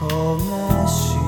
悲しい。